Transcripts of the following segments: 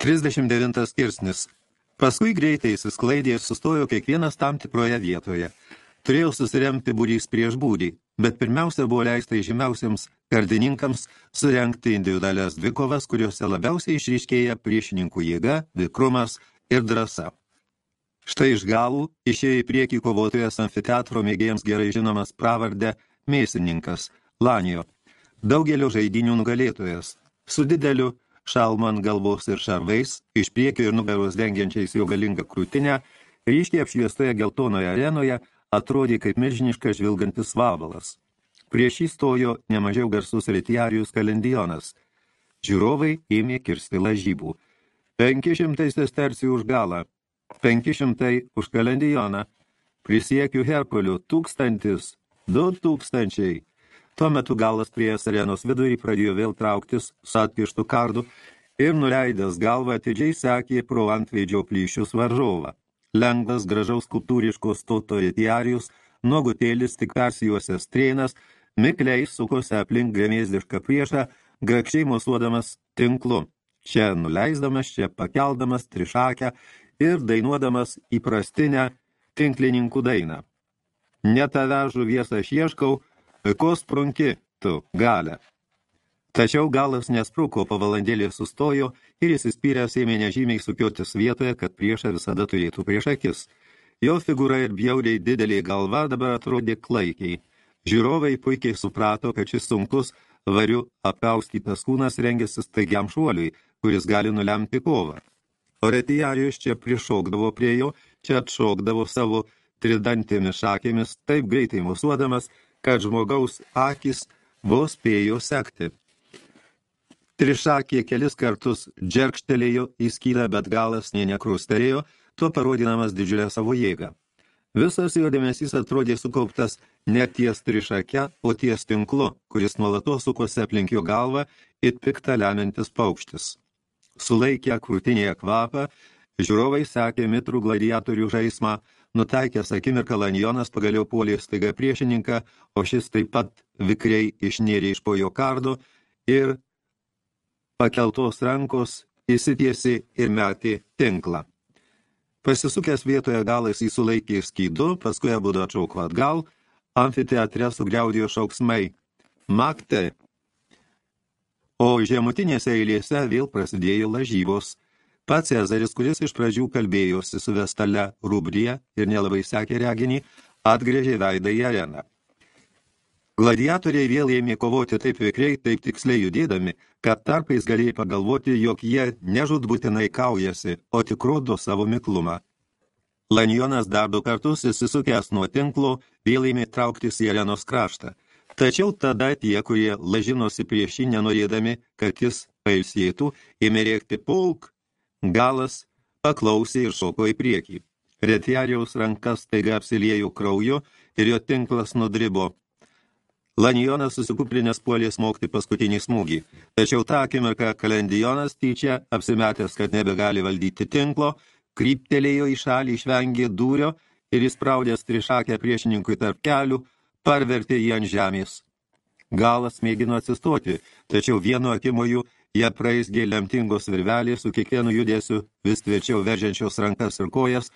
39 skirsnis. Paskui greitai įsisklaidė ir sustojo kiekvienas tam tikroje vietoje. Turėjau susiremti būrys prieš būrį, bet pirmiausia buvo leista žymiausiams kardininkams surenkti individualias dvikovas, kuriuose labiausiai išryškėja priešininkų jėga, vikrumas ir drąsa. Štai iš galų išėjo į priekį kovotojas amfiteatro mėgėjams gerai žinomas pravardė mėsininkas, Lanijo, daugelio žaidinių nugalėtojas, su dideliu šalmu ant galvos ir šarvais, iš priekio ir nugaros dengiančiais jo galingą krūtinę, ryškiai apšviestoje geltonoje arenoje atrodė kaip milžiniškas žvilgantis vabalas. Prieš jį stojo nemažiau garsus retiarijus kalendijonas. Žiūrovai ėmė kirsti lažybų. 500 sestercijų už galą, 500 už kalendijoną, prisiekiu Herkuliu, tūkstantis, du tūkstančiai. Tuo metu galas prie arenos vidurį pradėjo vėl trauktis su atkištų kardu ir nuleidęs galvą atidžiai sekė pro antveidžio plyšius varžovą. Lengvas, gražaus kultūriškos stoto retiarijus, nuogutėlis tik persijuosęs trėnas, mikliai sukosi aplink gremėzdišką priešą, grakščiai mosuodamas tinklu. Čia nuleisdamas, čia pakeldamas trišakę ir dainuodamas įprastinę tinklininkų dainą. Ne tave žuvies aš ieškau, ko sprunki, tu, galę. Tačiau galas nespruko, po valandėlį sustojo ir įsispyręs ėmė nežymiai sukiotis vietoje, kad priešą visada turėtų prieš akis. Jo figūra ir bjauriai didelė galva dabar atrodė klaikiai. Žiūrovai puikiai suprato, kad šis sunkus, variu apaustytas kūnas rengėsi staigiam šuoliui, kuris gali nulemti kovą. O retijarijus čia prišokdavo prie jo, čia atšokdavo savo tridantėmis šakėmis, taip greitai musuodamas, kad žmogaus akis vos spėjo sekti. Trišakė kelis kartus džerkštelėjo į skylę, bet galas nė nekrustelėjo, tuo parodinamas didžiulę savo jėgą. Visas jo dėmesys atrodė sukauptas ne ties trišake, o ties tinklu, kuris nuolatos sukosi aplink jo galvą it piktą lemiantis paukštis. Sulaikę krūtinėje kvapą, žiūrovai sekė mitrų gladiatorių žaismą, Nutaikęs akimirką Lanjonas pagaliau puolė staiga priešininką, o šis taip pat vikriai išnėrė iš po jo kardo ir pakeltos rankos įsitiesi ir metė tinklą. Pasisukęs vietoje galais jį sulaikė skydu, paskui abudu atšauko atgal, amfiteatre sugriaudėjo šauksmai. Makte! O žemutinėse eilėse vėl prasidėjo lažybos – Pats Cezaris, kuris iš pradžių kalbėjosi su Vestale Rubrija ir nelabai sekė reginį, atgrėžė veidą į areną. Gladiatoriai vėl ėmė kovoti taip vikriai, taip tiksliai judėdami, kad tarpais galėjai pagalvoti, jog jie nežudbūtinai kaujasi, o tik rodo savo miklumą. Lanjonas dar du kartus įsisukęs nuo tinklo, vėl ėmė trauktis į arenos kraštą. Tačiau tada tie, kurie lažinosi prieš jį nenorėdami, kad jis pailsėtų, ėmė rėkti pulk, Galas paklausė ir šoko į priekį. Retiariaus rankas taiga apsiliejo krauju ir jo tinklas nudribo. Lanijonas susikuplinės puolė smogti paskutinį smūgį, tačiau tą akimirką kalendijonas tyčia, apsimetęs, kad nebegali valdyti tinklo, kryptelėjo į šalį, išvengė dūrio ir įspraudęs trišakę priešininkui tarp kelių, parvertė jį ant žemės. Galas mėgino atsistoti, tačiau vienu akimoju Jie praeisgė lemtingos virvelės su kiekvienu judėsiu vis tvirčiau veržiančios rankas ir kojas,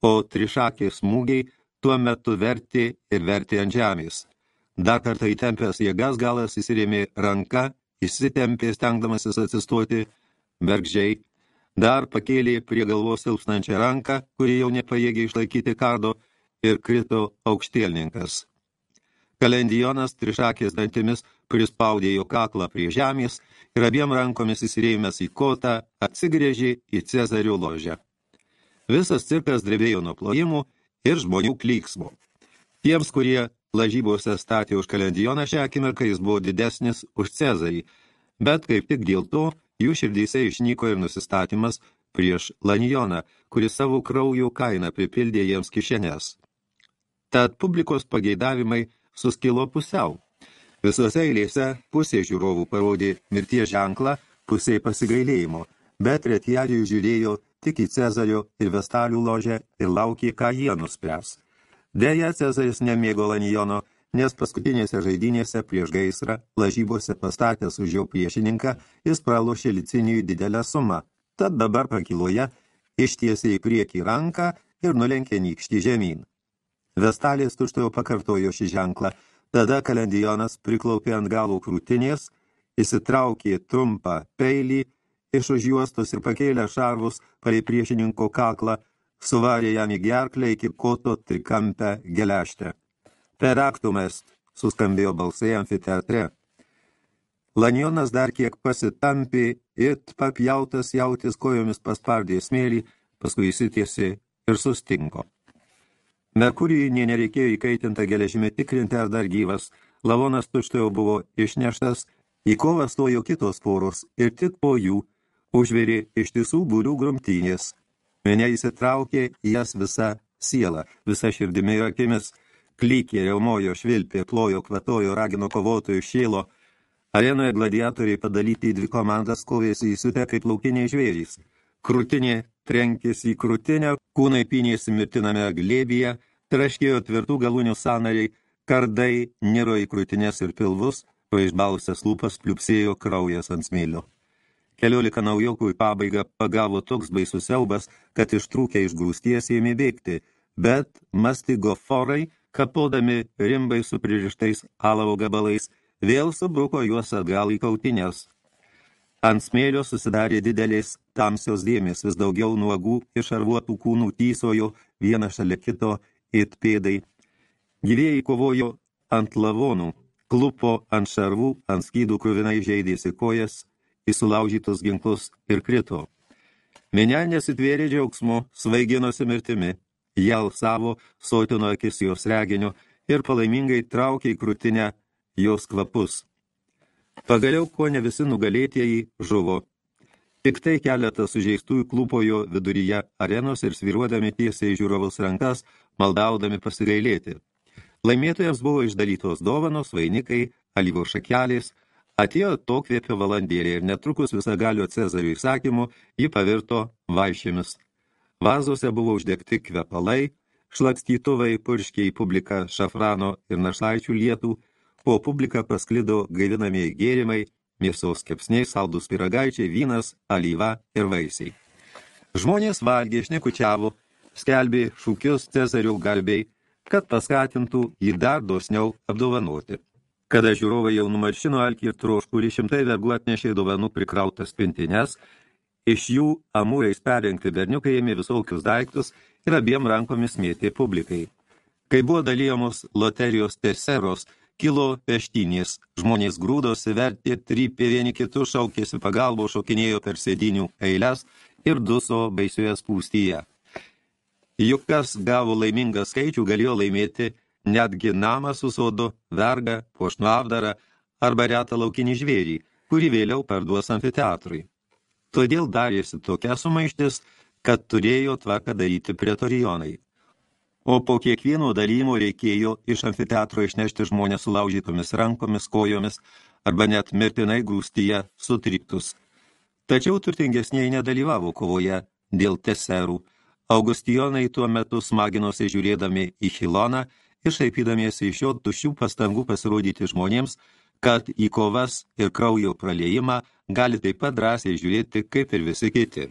o trišakė smūgiai tuo metu vertė ir vertė ant žemės. Dar kartą įtempęs jėgas galas įsirėmė ranka, įsitempė stengdamasis atsistoti, bergžiai, dar pakėlė prie galvos silpstančią ranką, kuri jau nepajėgė išlaikyti kardo, ir krito aukštielninkas. Kalendijonas trišakės dantimis prispaudė jo kaklą prie žemės ir abiem rankomis įsirėjimęs į kotą atsigrėžė į Cezario ložę. Visas cirkas drebėjo nuo plojimų ir žmonių klyksmo. Tiems, kurie lažybose statė už kalendijoną šią akimirką, jis buvo didesnis už Cezarį, bet kaip tik dėl to jų širdyse išnyko ir nusistatymas prieš Lanijoną, kuris savo kraujų kainą pripildė jiems kišenės. Tad publikos pageidavimai suskilo pusiau. Visose eilėse pusė žiūrovų parodė mirties ženklą, pusė pasigailėjimo, bet retiarijų žiūrėjo tik į Cezario ir Vestalių ložę ir laukė, ką jie nuspręs. Deja, Cezaris nemėgo Lanijono, nes paskutinėse žaidynėse prieš gaisrą, lažybose pastatęs už jo priešininką, jis pralošė licinijui didelę sumą tad dabar pakiloje ištiesė į priekį ranką ir nulenkė nykštį žemyn. Vestalės tuštojo pakartojo šį ženklą, tada kalendijonas priklaupė ant galo krūtinės, įsitraukė trumpą peilį, iš už juostos ir pakėlė šarvus palei priešininko kaklą, suvarė jam į gerklę iki koto trikampę geleštę. Per aktumest, suskambėjo balsai amfiteatre. Lanjonas dar kiek pasitampė, it papjautas jautis kojomis paspardė smėlį, paskui įsitiesi ir sustingo. Merkurijui nė nereikėjo įkaitintą geležimį tikrinti ar dar gyvas, lavonas tučtojo buvo išneštas, į kovą stojo kitos poros ir tik po jų užvėrė iš tisų būrių grumtynės. Mene įsitraukė į jas visą sielą, visą širdimi ir akimis – klykė, reumojo, švilpė, plojo, kvatojo, ragino kovotojų šėlo. Arenoje gladiatoriai padalyti į dvi komandas kovėsi įsiutę kaip laukiniai žvėrys. Krūtinė trenkėsi į krūtinę, kūnai pinėsi mirtiname glėbyje, traškėjo tvirtų galūnių sanariai, kardai niro į krūtinės ir pilvus, o išbalusias lūpas pliupsėjo kraujas ant smėlio. Keliolika naujokų į pabaigą pagavo toks baisus siaubas, kad ištrūkę iš grūsties ėmė bėgti, bet mastigo forai kapodami rimbai su pririštais alavo gabalais, vėl subruko juos atgal į kautinės. Ant smėlio susidarė didelės tamsios dėmės, vis daugiau nuogų išarvuotų kūnų tysojo vieną šalia kito it pėdai. Gyvėjai kovojo ant lavonų, klupo ant šarvų, ant skydų kruvinai žaidėsi kojas, į sulaužytus ginklus ir krito. Menė nesitvėrė džiaugsmu, svaiginosi mirtimi, Jie alsavo, sotino akis jos reginio ir palaimingai traukė į krūtinę jos kvapus. Pagaliau, ko ne visi nugalėtieji žuvo. Tik tai keletas sužeistųjų klūpojo viduryje arenos ir sviruodami tiesiai žiūrovus rankas, maldaudami pasigailėti. Laimėtojams buvo išdalytos dovanos, vainikai, alyvo šakelės, atėjo to kvėpio valandėlė ir netrukus visagalio Cezarių įsakymu ji pavirto vaišėmis. Vazose buvo uždegti kvepalai, šlakstytuvai purškė į publiką šafrano ir našlaičių lietų, po publiką pasklido gaivinamieji gėrimai, mėsos kepsniai, saldus piragaičiai, vynas, alyva ir vaisiai. Žmonės valgė, šnekučiavo, skelbė šūkius Cezarių garbiai, kad paskatintų jį dar dosniau apdovanoti. Kada žiūrovai jau numaršino alkį ir troškulį, šimtai vergų atnešė dovanų prikrautas pintines, Iš jų amūrais perrinkti berniukai ėmė visokius daiktus ir abiem rankomis mėtė publikai. Kai buvo dalyjamos loterijos teseros, kilo peštynės, žmonės grūdosi, vertė, trypė vieni kitus, šaukėsi pagalbo, šokinėjo per sėdinių eilės ir duso baisioje spūstyje. Juk kas gavo laimingą skaičių, galėjo laimėti netgi namą su sodu, vergą, puošnų apdarą arba retą laukinį žvėrį, kurį vėliau parduos amfiteatrui. Todėl darėsi tokia sumaištis, kad turėjo tvarką daryti pretorijonai. O po kiekvieno dalymo reikėjo iš amfiteatro išnešti žmonės sulaužytomis rankomis, kojomis arba net mirtinai grūstyje sutryptus. Tačiau turtingesniai nedalyvavo kovoje dėl teserų. Augustijonai tuo metu smaginosi žiūrėdami į Hiloną ir šaipydamiesi iš jo tuščių pastangų pasirodyti žmonėms, kad į kovas ir kraujo praliejimą gali taip pat drąsiai žiūrėti kaip ir visi kiti.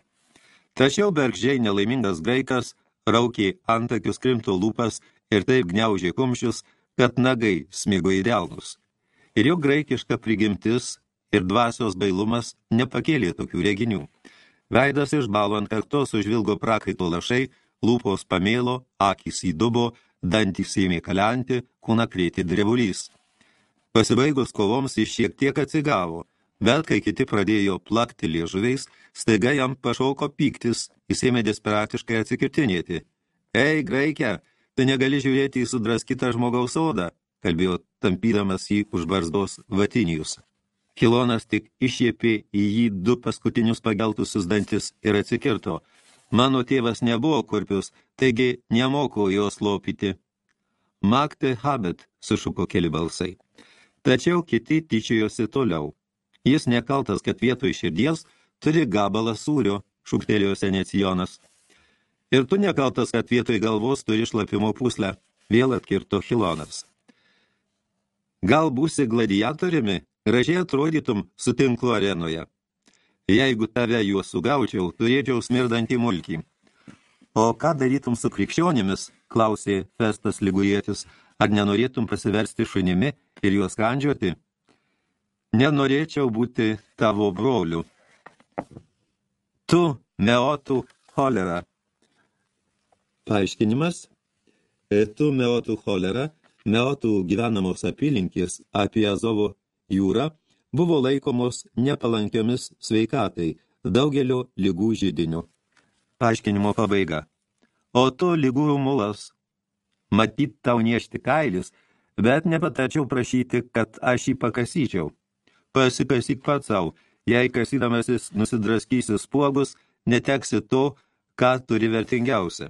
Tačiau bergžiai nelaimingas graikas raukė antakius krimto lūpas ir taip gniaužė kumščius, kad nagai smigo į delnus. Ir jo graikiška prigimtis ir dvasios bailumas nepakėlė tokių reginių. Veidas išbalo ant kaktos užvilgo prakaito lašai, lūpos pamėlo, akys įdubo, dantys ėmė kalenti, kūna krėti drevulys. Pasibaigus kovoms jis šiek tiek atsigavo, Bet kai kiti pradėjo plakti liežuviais, staiga jam pašauko pyktis, jis ėmė desperatiškai atsikirtinėti. Ei, graikė, tu negali žiūrėti į sudraskytą žmogaus odą, kalbėjo tampydamas jį už barzdos vatinijus. Kilonas tik išėpė į jį du paskutinius pageltusius dantis ir atsikirto. Mano tėvas nebuvo kurpius, taigi nemoko jos lopyti. Makte habet, sušuko keli balsai. Tačiau kiti tyčiojosi toliau. Jis nekaltas, kad vietoj širdies turi gabalą sūrio, šūktelėjo senecijonas. Ir tu nekaltas, kad vietoj galvos turi šlapimo puslę, vėl atkirto Hilonas. Gal būsi gladiatoriumi, gražiai atrodytum su tinklu arenoje. Jeigu tave juos sugaučiau, turėčiau smirdantį mulkį. O ką darytum su krikščionimis, klausė Festas Ligurietis, ar nenorėtum pasiversti šunimi ir juos kandžiuoti? Nenorėčiau būti tavo broliu. Tu, meotų cholera. Paaiškinimas. E, tu, meotų cholera, meotų gyvenamos apylinkės apie Azovo jūrą buvo laikomos nepalankiomis sveikatai daugelio lygų žydinių. Paaiškinimo pabaiga. O tu lygų mulas. Matyt tau niešti kailis, bet nepatačiau prašyti, kad aš jį pakasyčiau. Pasikasyk pats savo, jei kasydamasis nusidraskysi spuogus, neteksi to, ką turi vertingiausia.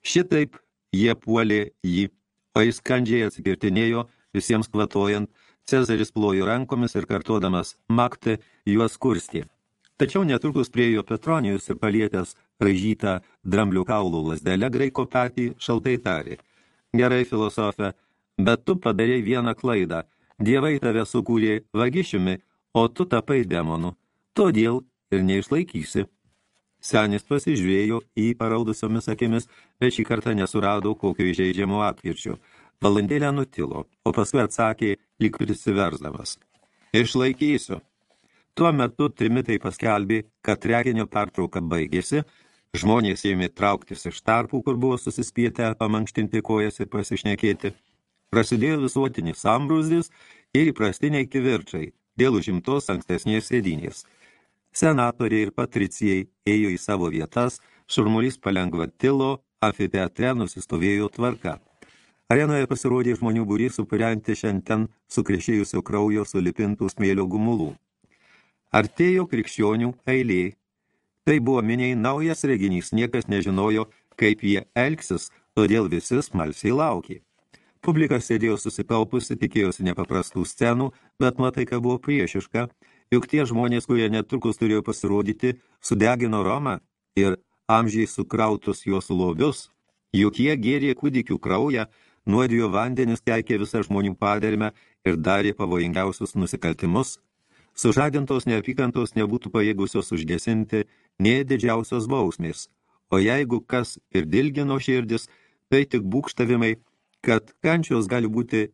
Šitaip jie puolė jį, o jis kandžiai atsikirtinėjo, visiems kvatojant, Cezaris plojo rankomis ir kartuodamas maktę juos kurstė. Tačiau netrukus priejo Petronijus ir palietęs ražytą dramblių kaulų lasdelę graiko petį šaltai tarė. Gerai, filosofė, bet tu padarėjai vieną klaidą. Dievai tave sukūrė vagišiumi, o tu tapai demonu. Todėl ir neišlaikysi. Senis pasižiūrėjo į paraudusiomis akimis, bet šį kartą nesurado kokio įžeidžiamo atkirčio. Valandėlę nutilo, o paskui atsakė, lyg prisiversdamas. Išlaikysiu. Tuo metu trimitai paskelbė, kad reginio pertrauka baigėsi, žmonės ėmė trauktis iš tarpų, kur buvo susispietę pamankštinti kojas ir pasišnekėti. Prasidėjo visuotinis sambrūzdis ir įprastiniai kivirčiai dėl užimtos ankstesnės sėdynės. Senatoriai ir patricijai ėjo į savo vietas, šurmulys palengva tilo, amfiteatre nusistovėjo tvarka. Arenoje pasirodė žmonių būrys supurianti šiandien sukrešėjusio kraujo sulipintų smėlio gumulų. Artėjo krikščionių eilė. Tai buvo miniai naujas reginys, niekas nežinojo, kaip jie elgsis, todėl visi smalsiai laukė. Publika sėdėjo susikaupusi, tikėjosi nepaprastų scenų, bet nuotaika buvo priešiška, juk tie žmonės, kurie netrukus turėjo pasirodyti, sudegino Romą ir amžiai sukrautus jos lobius, juk jie gėrė kūdikių kraują, nuodijo vandenis, keikė visą žmonių padermę ir darė pavojingiausius nusikaltimus, sužadintos neapykantos nebūtų pajėgusios užgesinti nei didžiausios bausmės, o jeigu kas ir dilgino širdis, tai tik būkštavimai, kad kančios gali būti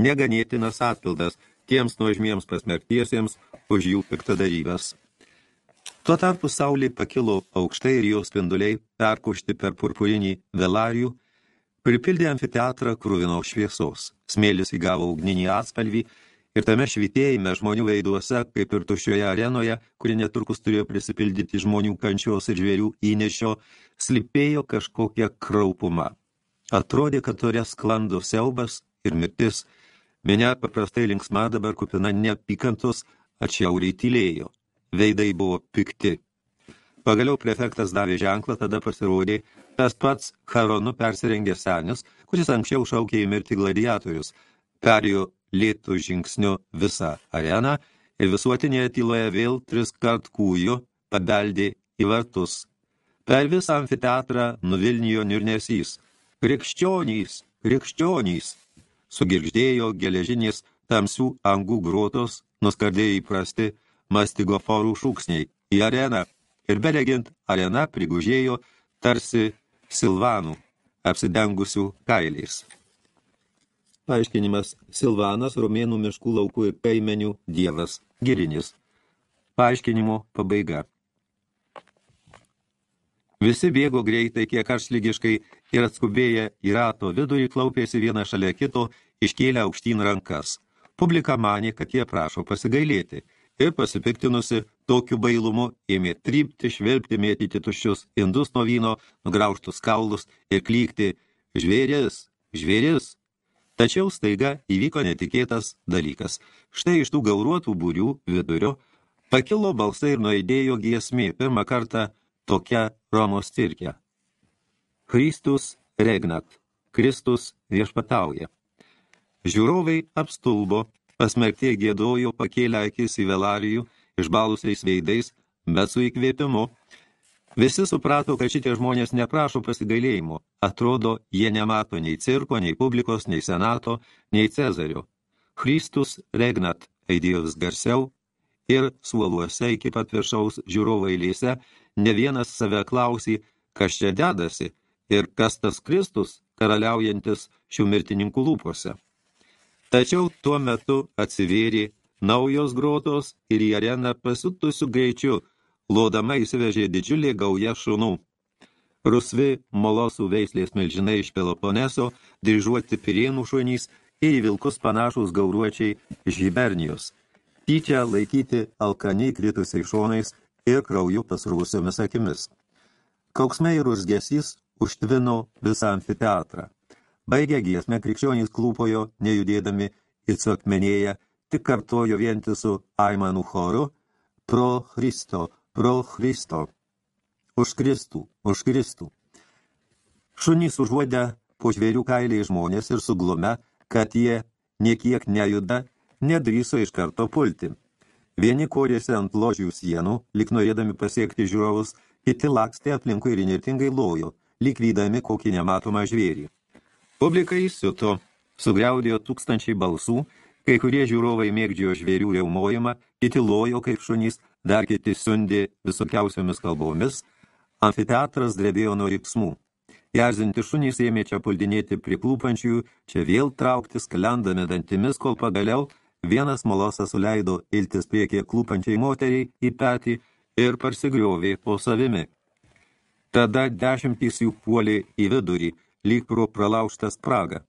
neganėtinas atpildas tiems nuožmiems pasmerktiesiems už jų piktadarybės. Tuo tarpu saulė pakilo aukštai ir jos spinduliai perkušti per purpurinį velarijų pripildė amfiteatrą krūvino šviesos. Smėlis įgavo ugninį atspalvį ir tame švitėjime žmonių veiduose, kaip ir tuščioje arenoje, kuri netrukus turėjo prisipildyti žmonių kančios ir žvėrių įnešio, slipėjo kažkokia kraupuma. Atrodė, kad ore sklando siaubas ir mirtis. Minia paprastai linksma dabar kupina neapykantos, atšiauriai tylėjo. Veidai buvo pikti. Pagaliau prefektas davė ženklą, tada pasirodė tas pats Haronu persirengė senis, kuris anksčiau šaukė į mirti gladiatorius, perėjo lėtų žingsniu visą areną ir visuotinėje tyloje vėl tris kart kūjo pabeldė į vartus. Per visą amfiteatrą nuvilnijo nirnesys. Krikščionys, krikščionys! Sugirgždėjo geležinės tamsių angų grotos, nuskardėjo įprasti mastigoforų šūksniai į areną ir beregint arena prigužėjo tarsi silvanų, apsidengusių kailiais. Paaiškinimas Silvanas, romėnų miškų laukų ir kaimenių dievas, girinis. Paaiškinimo pabaiga. Visi bėgo greitai, kiek karšlygiškai ir atskubėję į rato vidurį klaupėsi vieną šalia kito, iškėlę aukštyn rankas. Publika manė, kad jie prašo pasigailėti – ir pasipiktinusi tokiu bailumu ėmė trypti, švelpti, mėtyti tuščius indus nuo vyno, nugraužtus kaulus ir klykti žvėris, žvėris. Tačiau staiga įvyko netikėtas dalykas. Štai iš tų gauruotų būrių vidurio pakilo balsai ir nuaidėjo giesmė pirmą kartą tokia Romos cirke. Kristus regnat, Kristus viešpatauja. Žiūrovai apstulbo, Pasmerktie gėdojo pakėlę akis į velarijų, išbalusiais veidais, bet su įkvėpimu. Visi suprato, kad šitie žmonės neprašo pasigailėjimo. Atrodo, jie nemato nei cirko, nei publikos, nei senato, nei Cezario. Christus regnat, aidėjo vis garsiau, ir suoluose iki pat viršaus žiūrovo eilėse ne vienas save klausy, kas čia dedasi ir kas tas Kristus, karaliaujantis šių mirtininkų lūpose. Tačiau tuo metu atsivėrė naujos grotos ir į areną pasitusių greičiu, lodama įsivežė didžiulė gauja šunų. Rusvi molosų veislės milžinai iš Peloponeso, dryžuoti pirienų šunys ir į vilkus panašus gauruočiai iš Hibernijos. Tyčia laikyti alkaniai kritusiai šonais ir krauju pasrūsiomis akimis. Kauksmai ir užgesys užtvino visą amfiteatrą. Baigę giesmę, krikščionys klūpojo, nejudėdami ir suakmenėję, tik kartojo vientisų aimanų choru pro Christo, pro Christo. Už Kristų, už Kristų. Šunys užuodę po žvėrių kailiai žmonės ir suglume, kad jie niekiek nejuda, nedryso iš karto pulti. Vieni korėsi ant ložių sienų, lik norėdami pasiekti žiūrovus, kiti lakstė aplinkui ir nirtingai lojo, lyg vydami kokį nematomą žvėrį. Publika įsiuto, sugriaudėjo tūkstančiai balsų, kai kurie žiūrovai mėgdžiojo žvėrių reumojimą, kiti lojo kaip šunys, dar kiti siundė visokiausiomis kalbomis, amfiteatras drebėjo nuo riksmų. Jarzinti šunys ėmė čia puldinėti priklūpančiųjų, čia vėl trauktis, kalendami dantimis, kol pagaliau vienas molosas suleido iltis priekė klūpančiai moteriai į petį ir parsigriovė po savimi. Tada dešimtys jų puolė į vidurį, lyg pro pralaužtą spragą.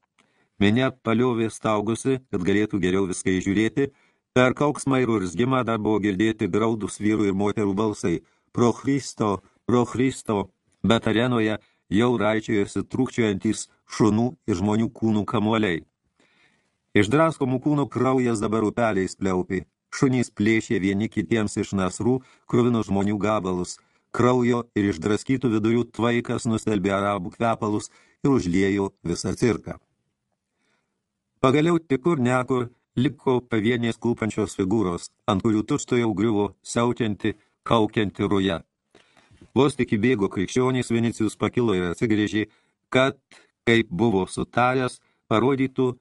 Minė paliovė staugusi, kad galėtų geriau viską įžiūrėti, per kauksmą ir urzgimą dar buvo girdėti graudus vyrų ir moterų balsai. Pro Christo, pro Christo, bet arenoje jau raičiojosi trūkčiojantys šunų ir žmonių kūnų kamuoliai. Iš draskomų kūnų kraujas dabar upeliais pliaupi. Šunys plėšė vieni kitiems iš nasrų, kruvinų žmonių gabalus. Kraujo ir išdraskytų vidurių tvaikas nustelbė arabų kvepalus ir užliejo visą cirką. Pagaliau tikur nekur liko pavienės klūpančios figūros, ant kurių tušto jau griuvo siautianti, kaukianti ruja. Vos tik įbėgo krikščionys, Vinicijus pakilo ir atsigrėžė, kad, kaip buvo sutaręs, parodytų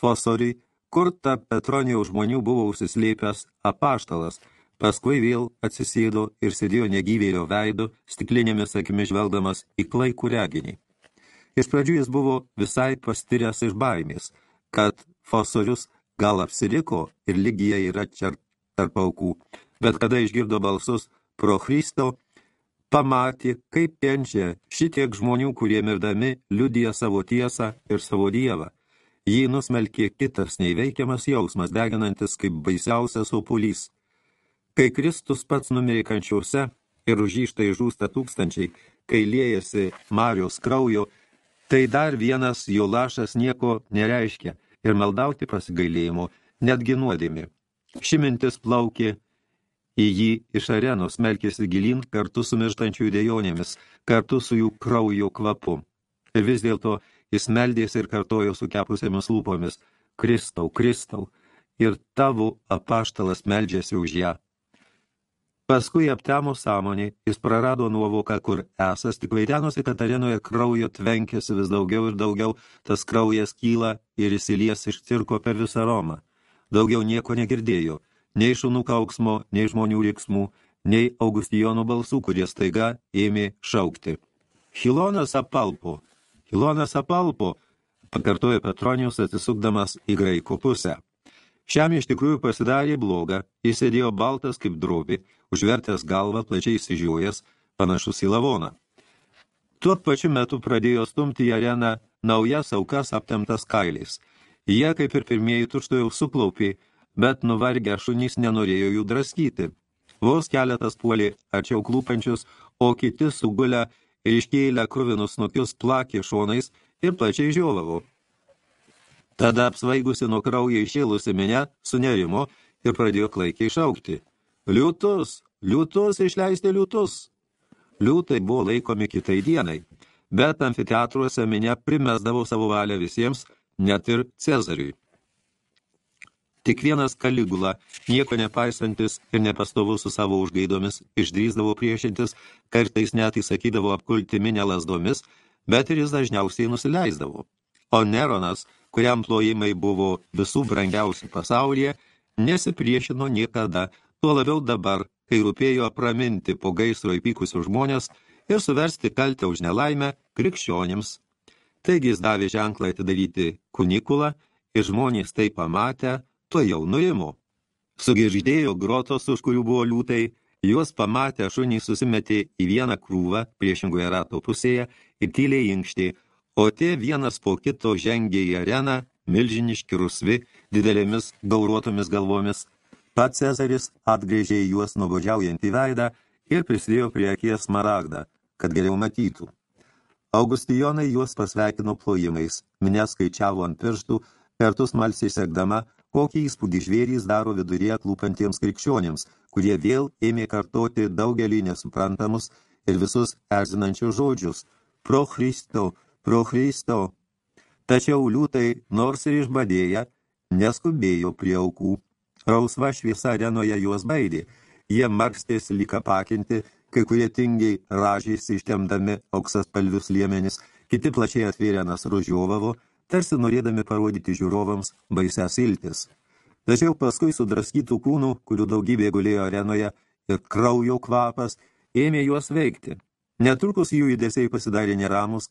fosoriui, kur ta Petronijos žmonių buvo užsislėpęs apaštalas, paskui vėl atsisėdo ir sėdėjo negyvėjo veidu, stiklinėmis akimis žvelgdamas į klaikų reginį. Iš pradžių jis buvo visai pastiręs iš baimės, kad fosorius gal apsiriko ir lygija yra čia tarp aukų, bet kada išgirdo balsus pro Kristo, pamatė, kaip kenčia šitiek žmonių, kurie mirdami liudija savo tiesą ir savo dievą. Jį nusmelkė kitas neįveikiamas jausmas, deginantis kaip baisiausias opulys. Kai Kristus pats numirė kančiause ir užyštai žūsta tūkstančiai, kai liejasi Marijos kraujo, Tai dar vienas jo lašas nieko nereiškia ir maldauti pasigailėjimo, netgi nuodėmi. Ši mintis plaukė į jį iš arenos, melkėsi gilin kartu su mirštančių dėjonėmis, kartu su jų kraujo kvapu. Ir vis dėlto jis meldėsi ir kartojo su kepusėmis lūpomis, Kristau, Kristau, ir tavo apaštalas meldžiasi už ją. Paskui aptemo sąmonį, jis prarado nuovoką, kur esas, tik vaidenosi, kad arenoje kraujo tvenkėsi vis daugiau ir daugiau, tas kraujas kyla ir įsilies iš cirko per visą Romą. Daugiau nieko negirdėjo, nei šunų kauksmo, nei žmonių riksmų, nei Augustijonų balsų, kurie staiga ėmė šaukti. Hilonas apalpo, Hilonas apalpo, pakartojo Petronijus atsisukdamas į graikų pusę. Šiam iš tikrųjų pasidarė bloga, jis sėdėjo baltas kaip drobi, užvertęs galvą plačiai įsižiūrėjęs, panašus į lavoną. Tuo pačiu metu pradėjo stumti į areną naujas aukas aptemtas kailiais. Jie, kaip ir pirmieji, tušto jau suklaupė, bet nuvargę šunys nenorėjo jų draskyti. Vos keletas puolė arčiau klūpančius, o kiti sugulę ir iškėlę kruvinus nukius plakė šonais ir plačiai žiovavo. Tada apsvaigusi nuo kraujo išėlusi minę sunerimo ir pradėjo klaikiai šaukti. Liūtus, liūtus, išleisti liūtus. Liūtai buvo laikomi kitai dienai, bet amfiteatruose minė primesdavo savo valią visiems, net ir Cezariui. Tik vienas Kaligula, nieko nepaisantis ir nepastovus su savo užgaidomis, išdrįsdavo priešintis, kartais net įsakydavo apkulti minę lasdomis, bet ir jis dažniausiai nusileisdavo. O Neronas, kuriam plojimai buvo visų brangiausi pasaulyje, nesipriešino niekada, tuo labiau dabar, kai rūpėjo apraminti po gaisro įpykusius žmonės ir suversti kaltę už nelaimę krikščionims. Taigi jis davė ženklą atidaryti kunikulą ir žmonės tai pamatę, to jau nurimo. Sugirždėjo grotos, už kurių buvo liūtai, juos pamatę šunys susimetė į vieną krūvą priešingoje rato pusėje ir tyliai inkštė, o tie vienas po kito žengė į areną, milžiniški rusvi, didelėmis gauruotomis galvomis, Pats Cezaris atgrėžė juos nuobodžiaujant į veidą ir prisidėjo prie akies maragdą, kad geriau matytų. Augustijonai juos pasveikino plojimais, minė skaičiavo ant pirštų, kartu smalsiai sekdama, kokį įspūdį žvėrys daro viduryje klūpantiems krikščionims, kurie vėl ėmė kartoti daugelį nesuprantamus ir visus erzinančius žodžius. Pro Christo, pro Christo. Tačiau liūtai, nors ir išbadėję, neskubėjo prie aukų. Rausva šviesa arenoje juos baidė. Jie markstėsi lyg apakinti, kai kurie tingiai ražėsi ištemdami auksas palvius liemenis, kiti plačiai atvėrė nasrų žiovavo, tarsi norėdami parodyti žiūrovams baisias iltis. Tačiau paskui sudraskytų kūnų, kurių daugybė gulėjo arenoje, ir kraujo kvapas ėmė juos veikti. Netrukus jų judesiai pasidarė neramus,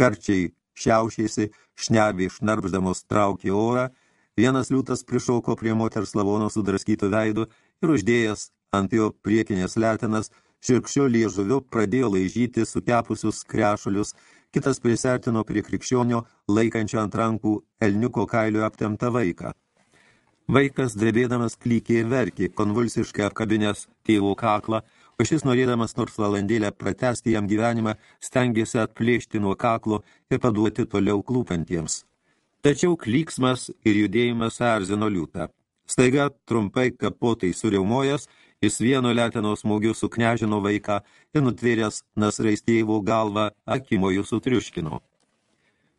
karčiai šiaušėsi, šnebė šnarbždamos traukė orą, Vienas liūtas prišauko prie moters lavono sudraskytų veidų ir uždėjęs ant jo priekinės letinas, širkščio liežuviu pradėjo laižyti sutepusius krešulius, kitas prisertino prie krikščionio, laikančio ant rankų elniuko kailio aptemtą vaiką. Vaikas, drebėdamas, klykė ir verkė, konvulsiškai apkabinės tėvo kaklą, o šis norėdamas nors valandėlę pratesti jam gyvenimą, stengėsi atplėšti nuo kaklo ir paduoti toliau klūpantiems. Tačiau klyksmas ir judėjimas erzino liūtą. Staiga trumpai kapotai suriaumojęs, jis vieno leteno smūgiu suknežino vaiką ir nutvėręs nasrais tėvo galvą akimojų sutriuškino.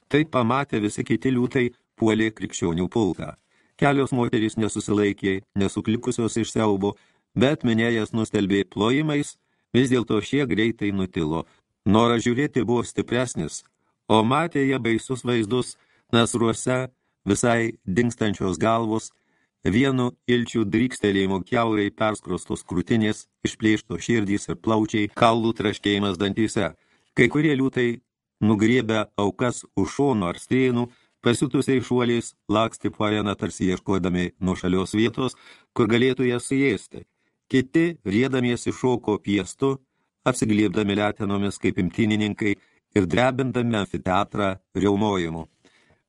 Tai pamatė visi kiti liūtai puolė krikščionių pulką. Kelios moterys nesusilaikė, nesuklikusios iš siaubo, bet minėjas nustelbė plojimais, vis dėlto šie greitai nutilo. Noras žiūrėti buvo stipresnis, o matė jie baisus vaizdus – nasruose visai dingstančios galvos, vienu ilčių drykstėlėjimo kiaurai perskrostos krūtinės, išplėšto širdys ir plaučiai, kaulų traškėjimas dantyse. Kai kurie liūtai, nugriebę aukas už šono ar strėnų, pasitusiai šuoliais laksti po areną tarsi ieškodami nuo šalios vietos, kur galėtų jas suėsti. Kiti, riedamiesi šoko piestu, apsiglėbdami letenomis kaip imtinininkai ir drebindami amfiteatrą riaumojimu.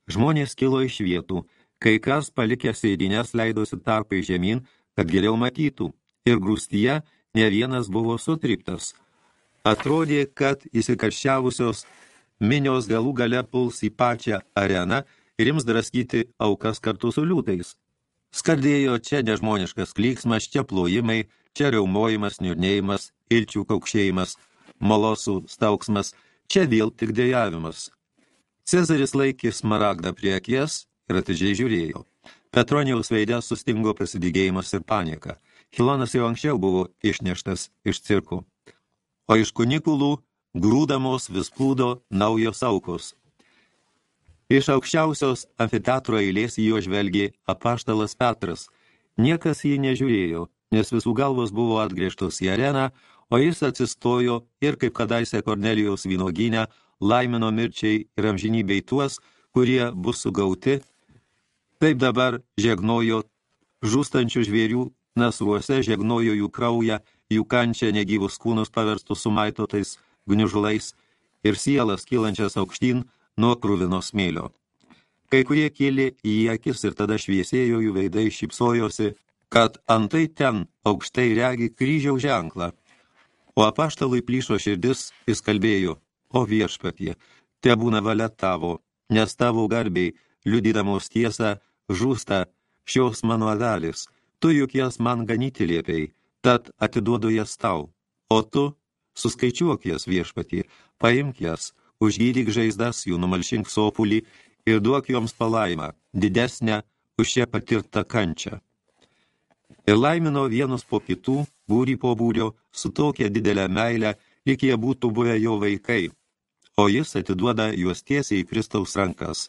Žmonės kilo iš vietų, kai kas palikęs sėdinės leidosi tarpai žemyn, kad geriau matytų, ir grūstyje ne vienas buvo sutriptas. Atrodė, kad įsikarščiavusios minios galų gale puls į pačią areną ir ims draskyti aukas kartu su liūtais. Skardėjo čia nežmoniškas klyksmas, čia plojimai, čia riaumojimas, niurnėjimas, ilčių kaukšėjimas, malosų stauksmas, čia vėl tik dėjavimas. Cezaris laikė smaragdą prie akies ir atidžiai žiūrėjo. Petronijaus veidė sustingo prasidygėjimas ir panieka. Hilonas jau anksčiau buvo išneštas iš cirkų. O iš kunikulų grūdamos vis plūdo naujos aukos. Iš aukščiausios amfiteatro eilės į jo žvelgė apaštalas Petras. Niekas jį nežiūrėjo, nes visų galvos buvo atgrėžtos į areną, o jis atsistojo ir kaip kadaise Kornelijaus vynoginę laimino mirčiai ir amžinybei tuos, kurie bus sugauti, taip dabar žegnojo žūstančių žvėrių nasruose, žegnojo jų kraują, jų kančią negyvus kūnus paverstus sumaitotais gniužulais ir sielas kylančias aukštyn nuo krūvino smėlio. Kai kurie kėlė į akis ir tada šviesėjo jų veidai šipsojosi, kad antai ten aukštai regi kryžiaus ženklą. O apaštalui plyšo širdis, jis kalbėjo, O viešpatie, te būna valia tavo, nes tavo garbiai, liudydamos tiesą, žūsta šios mano avelis, tu juk jas man ganyti liepiai, tad atiduodu jas tau, o tu suskaičiuok jas viešpatie, paimk jas, užgydyk žaizdas jų, numalšink sopulį ir duok joms palaimą, didesnę už šią patirtą kančią. Ir laimino vienus po kitų, būrį po būrio, su tokia didelę meilę, lyg jie būtų buvę jo vaikai, o jis atiduoda juos tiesiai į Kristaus rankas.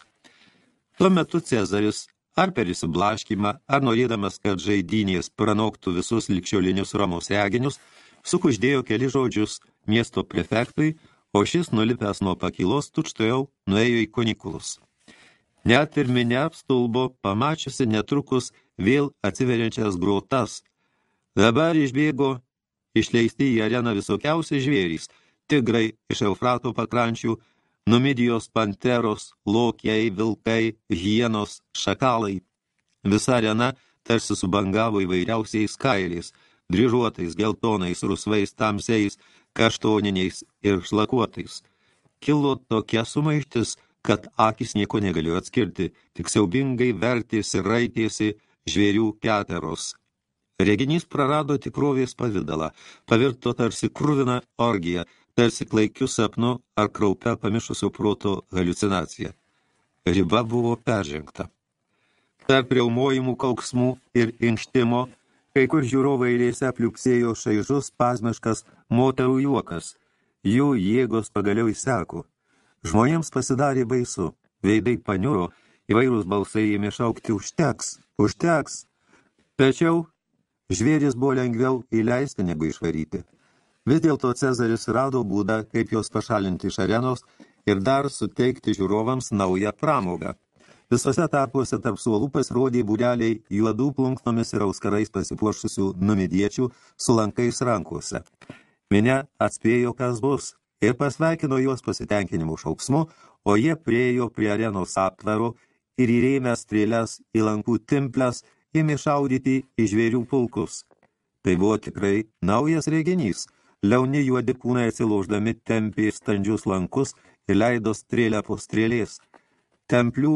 Tuo metu Cezaris ar per įsiblaškimą, ar norėdamas, kad žaidynės pranoktų visus likščiolinius Romos reginius, sukuždėjo keli žodžius miesto prefektui, o šis nulipęs nuo pakilos tučtojau nuėjo į kunikulus. Net ir minė apstulbo, pamačiusi netrukus vėl atsiveriančias grotas. Dabar išbėgo išleisti į areną visokiausi žvėrys, tigrai iš Eufrato pakrančių, numidijos panteros, lokiai, vilkai, hienos, šakalai. Visa arena tarsi subangavo įvairiausiais kailiais, dryžuotais, geltonais, rusvais, tamsiais, kaštoniniais ir šlakuotais. Kilo tokia sumaištis, kad akis nieko negalėjo atskirti, tik siaubingai vertėsi, raitėsi žvėrių keteros. Reginys prarado tikrovės pavidalą, pavirto tarsi krūvina orgija, tarsi klaikiu sapnu ar kraupia pamišusio proto halucinacija. Riba buvo peržengta. Tarp reumojimų kauksmų ir inkštimo, kai kur žiūrovai eilėse apliuksėjo šaižus, pasmiškas moterų juokas. Jų jėgos pagaliau įseko. Žmonėms pasidarė baisu, veidai paniuro, įvairūs balsai ėmė šaukti užteks, užteks. Tačiau žvėris buvo lengviau įleisti negu išvaryti. Vis dėlto Cezaris rado būdą, kaip jos pašalinti iš arenos ir dar suteikti žiūrovams naują pramogą. Visose tarpuose tarp suolų pasirodė būreliai juodų plunknomis ir auskarais pasipuošusių numidiečių su lankais rankuose. Minė atspėjo, kas bus, ir pasveikino juos pasitenkinimu šauksmu, o jie priejo prie arenos aptvaro ir įrėmę strėlės į lankų timplės ėmė šaudyti į žvėrių pulkus. Tai buvo tikrai naujas reginys – Liauni juodi kūnai atsilauždami tempė standžius lankus ir leido strėlę po strėlės. Templių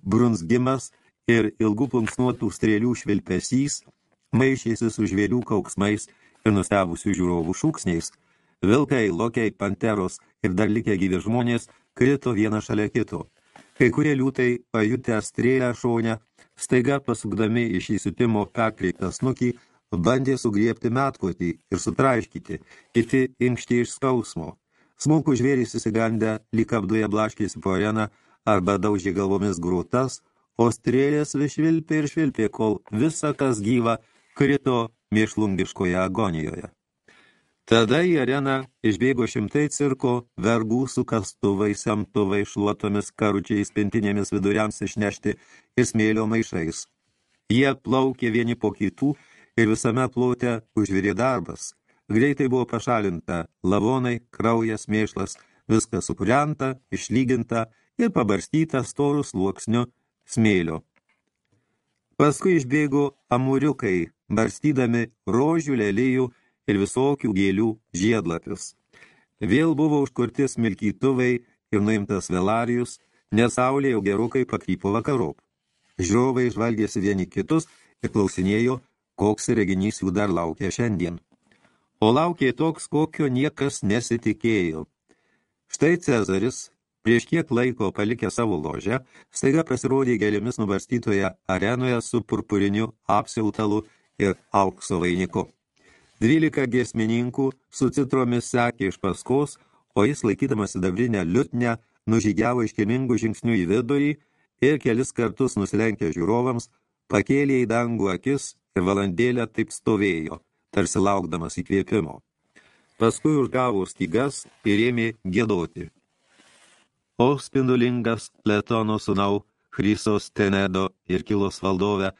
brunsgimas ir ilgų plunksnuotų strėlių švilpesys maišėsi su žvėrių kauksmais ir nustebusių žiūrovų šūksniais. Vilkai, lokiai, panteros ir dar likę gyvi žmonės krito vieną šalia kito. Kai kurie liūtai, pajutę strėlę šonę, staiga pasukdami iš įsitimo perkreiptą snukį, bandė sugriepti metkotį ir sutraiškyti, kiti inkšti iš skausmo. Smulkų žvėrys įsigandę, lyg apduje blaškėsi po areną arba daužė galvomis grūtas, o strėlės vis švilpė ir švilpė, kol visa, kas gyva, krito mėšlungiškoje agonijoje. Tada į areną išbėgo šimtai cirko, vergų su kastuvai, semtuvai, šluotomis, karučiais, pintinėmis viduriams išnešti ir smėlio maišais. Jie plaukė vieni po kitų, ir visame plote užvirė darbas. Greitai buvo pašalinta lavonai, kraujas, mėšlas, viskas supurenta, išlyginta ir pabarstyta storų sluoksniu smėlio. Paskui išbėgo amuriukai, barstydami rožių, lelijų ir visokių gėlių žiedlapius. Vėl buvo užkurti smilkytuvai ir nuimtas velarijus, nes saulė jau gerokai pakrypo vakarop. Žiūrovai žvalgėsi vieni kitus ir klausinėjo, koks reginys jų dar laukia šiandien. O laukė toks, kokio niekas nesitikėjo. Štai Cezaris, prieš kiek laiko palikę savo ložę, staiga pasirodė gėlėmis nubarstytoje arenoje su purpuriniu apsiautalu ir aukso vainiku. Dvylika giesmininkų su citromis sekė iš paskos, o jis laikydamas sidabrinę liutnę nužygiavo iškilmingų žingsnių į vidurį ir kelis kartus nusilenkė žiūrovams, pakėlė į dangų akis ir valandėlę taip stovėjo, tarsi laukdamas įkvėpimo. Paskui užgavo stygas ir ėmė gėdoti. O spindulingas Letono sūnau, Chrysos Tenedo ir Kilos valdove,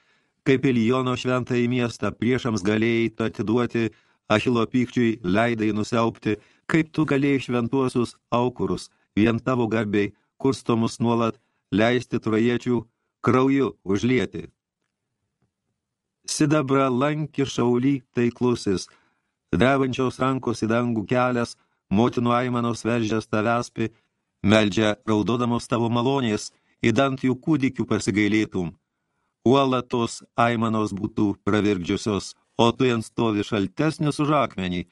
kaip Ilijono šventą į miestą priešams galėjai atiduoti, Achilo pykčiui leidai nusiaupti, kaip tu galėjai šventuosius aukurus, vien tavo garbiai, kurstomus nuolat, leisti trojiečių krauju užlieti. Sidabra lanki šauly taiklusis, drevančiaus rankos į dangų kelias, motinų aimanos veržęs tavespi, meldžia raudodamos tavo malonės, įdant jų kūdikių pasigailėtum. Uola tos aimanos būtų pravirkdžiusios, o tu ant stovi šaltesnis už akmenį,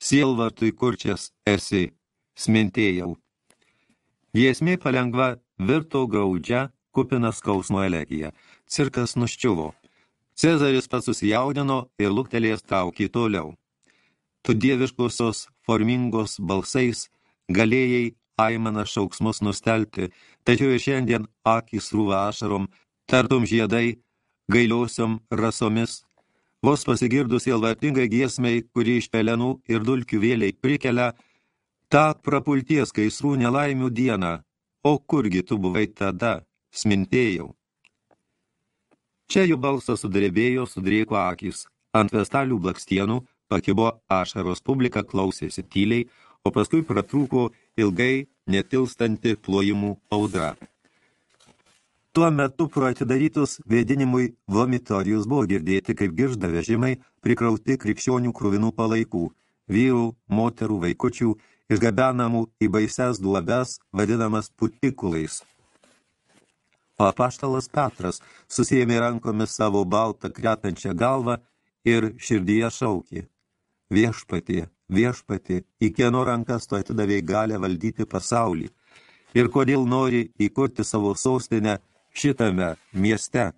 sielvartui kurčias esi, smintėjau. Giesmė palengva virto gaudžia, kupinas skausmo elegija. Cirkas nuščiuvo. Cezaris pats susijaudino ir luktelės traukį toliau. Tu dieviškosios formingos balsais galėjai aimaną šauksmus nustelti, tačiau ir šiandien akys rūva ašarom, tartum žiedai, gailiosiom rasomis. Vos pasigirdus ilvartingai giesmei, kuri iš pelenų ir dulkių vėliai prikelia, tą prapulties gaisrų nelaimių dieną, o kurgi tu buvai tada, smintėjau. Čia jų balsas sudrebėjo, sudrėko akis. Ant vestalių blakstienų pakibo ašaros publika, klausėsi tyliai, o paskui pratrūko ilgai netilstanti plojimų audra. Tuo metu pro atidarytus vėdinimui vomitorijus buvo girdėti, kaip giržda vežimai prikrauti krikščionių kruvinų palaikų, vyrų, moterų, vaikučių, išgabenamų į baises duobes, vadinamas putikulais. O apaštalas Petras susėmė rankomis savo baltą kretančią galvą ir širdyje šaukė. Viešpatie, viešpatie, į kieno rankas tu atidavėjai galę valdyti pasaulį ir kodėl nori įkurti savo sostinę šitame mieste.